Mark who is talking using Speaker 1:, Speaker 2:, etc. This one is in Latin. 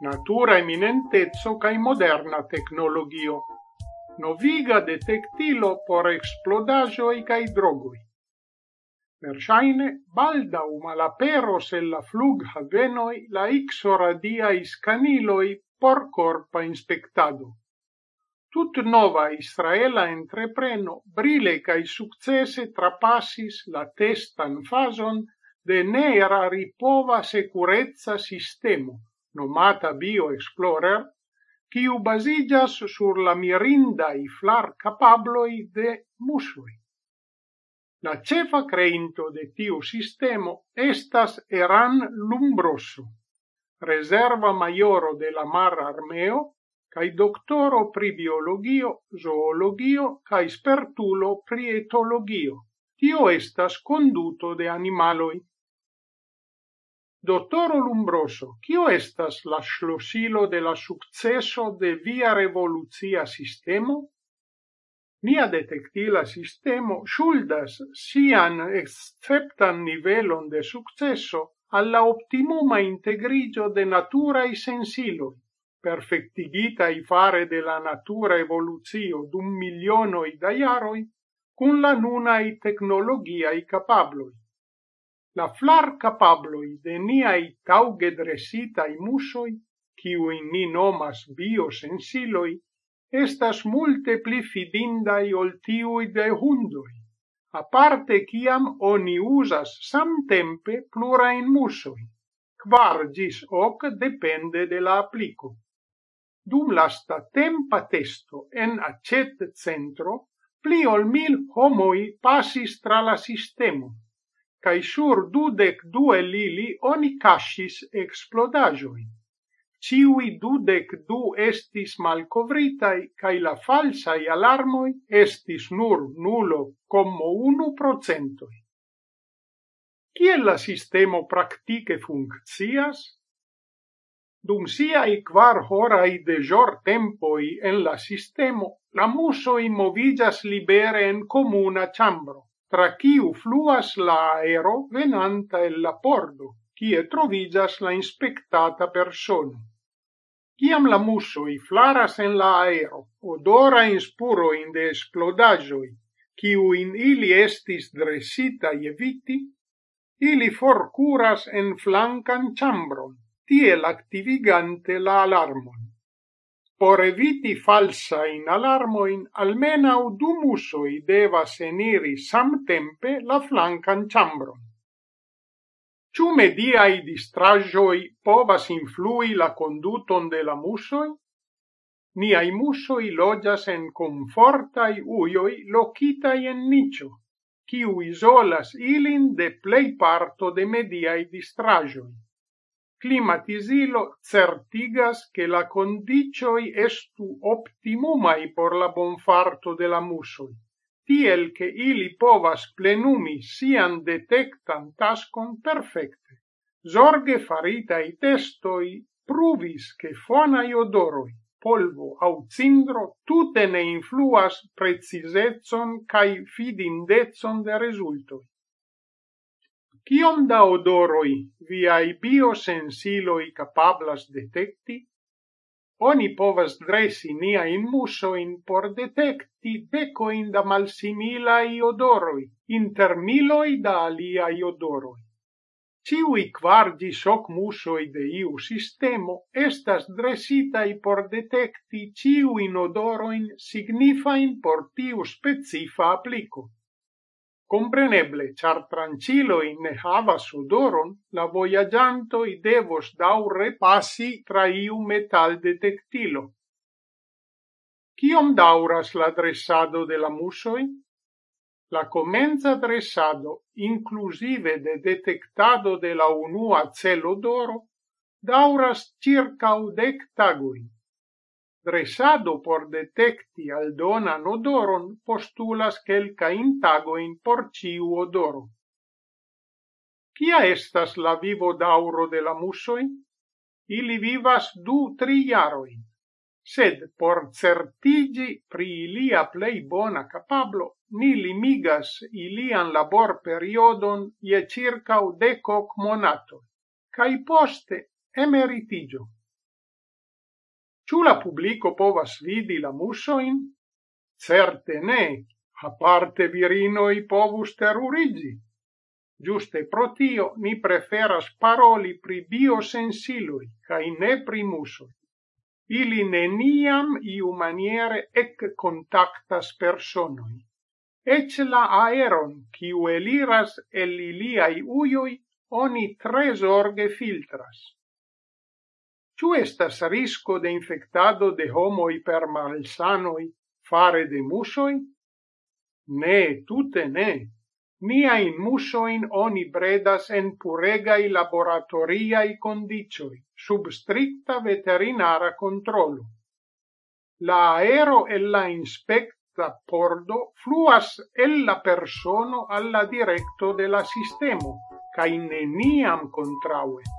Speaker 1: natura eminentezzo cae moderna tecnologio, noviga detectilo por explodagioi cae drogoi. Versaine, baldau malaperos el la flug havenoi la ixoradiai scaniloi por corpa inspectado. Tut nova Israela entrepreno brile cae successe trapassis la testan fason de nera ripova securezza sistemo nomata Bioexplorer, quiu basigas sur la mirinda i flar capabloi de musui. La cefa creinto de tiu sistemo estas Eran Lumbroso, reserva maioro de la mar armeo, cae doctoro pri biologio, zoologio, cae spertulo pri etologio. Tio estas conduto de animaloi. Dottoro Lumbroso, kio estas la ŝlosilo de la sukceso de via revolucia sistemo? Nia detectila sistemo ŝuldas sian esceptan nivelon de sukceso alla optimuma integrigio de naturaj sensiloj, i fare de la natura evolucio dum milionoj da jaroj, cun la nunai technologiai capabloi la flar capabloi de niai tauge dresitai musoi, kiui ni nomas biosensiloi, estas multe pli fidindai ol tiui de hundoi, aparte ciam oni usas samtempe plurain musoi, quar gis hoc depende de la applico. Dum lasta tempa testo en acet centro, pli ol mil homoi passis tra la sistemo, cae sur dudec due lili oni cascis explodajoin. Ciui dudec du estis malcovritai, cae la falsai alarmoi estis nur nulo como unu procentoi. Ciel la sistemo practice funccias? Dum siai quar horai de jor tempoi en la sistemo, la musoi movigas libere en comuna chambro tra kiu fluas la aero venanta el la pordo, kie trovigas la inspectata persona. Ciam la musoi flaras en la aero, odora in spuro in de esplodagioi, kiu in ili estis dresita je viti, ili forcuras en flancan chambron, tiel activigante la alarmon. Por eviti falsain alarmoin, u du musoj devas eniri samtempe la flankan ĉambron. media i distrajoi povas influi la conduton de la musoj? Niaj musoi loĝas en komfortaj ujoj i en niĉo, kiu isolas ilin de plejparto de mediai distrajoi climatizilo certigas che la condicioi estu optimumai por la bonfarto de la musoi, tiel che ili povas plenumi sian detectan tascon perfecte. Zorge farita i testoi pruvis che fonai odoroi, polvo au cindro tutte ne influas precisetson cae fidindezzon de resultoi. Kiom da odoroi viai biosensiloi capablas detecti? Oni povas dresi nia in muso in por detecti deco in da malsimila i odoroi, inter miloi da aliai odoroi. Ciui quargi soc musoi de iu sistemo estas dresitai por detecti ciuin odoroin signifain por tiu specifa applico. Compreneble, char tranciloi ne havas sudoron, la voyagiantoi devos daure passi tra iu metal detectilo. Ciom dauras la dressado de la musoi? La comenza dressado, inclusive de detectado de la unua celo d'oro, dauras circa udec tagoi dressado por detecti aldonan odoron postulas quelcain tagoin por ciu odoro. Cia estas la vivo dauro de la musoi? Ili vivas du tri jaroin, sed por certigi pri ilia plei bona capablo, ni limigas ilian labor periodon ie circa u decoc monato, cae poste emeritigio. Ciù la publico povas vidi la musoin? Certe ne, a parte virinoi povus terurigi. Giuste pro tio ni preferas paroli pri biosensilui, cae ne pri musoi. Ili neniam iu maniere ec contactas personoi. Ec la aeron, ciu eliras el iliai uioi, oni tre zorge filtras. Ciu estas risco de infectado de homoi per malsanoi fare de musoi? Ne, tute ne. Niain musoin oni bredas en puregai laboratoriai condicioi, sub stricta veterinara controllo. La aero e la inspecta pordo fluas el la persono alla directo de la sistemo, cae neniam contraue.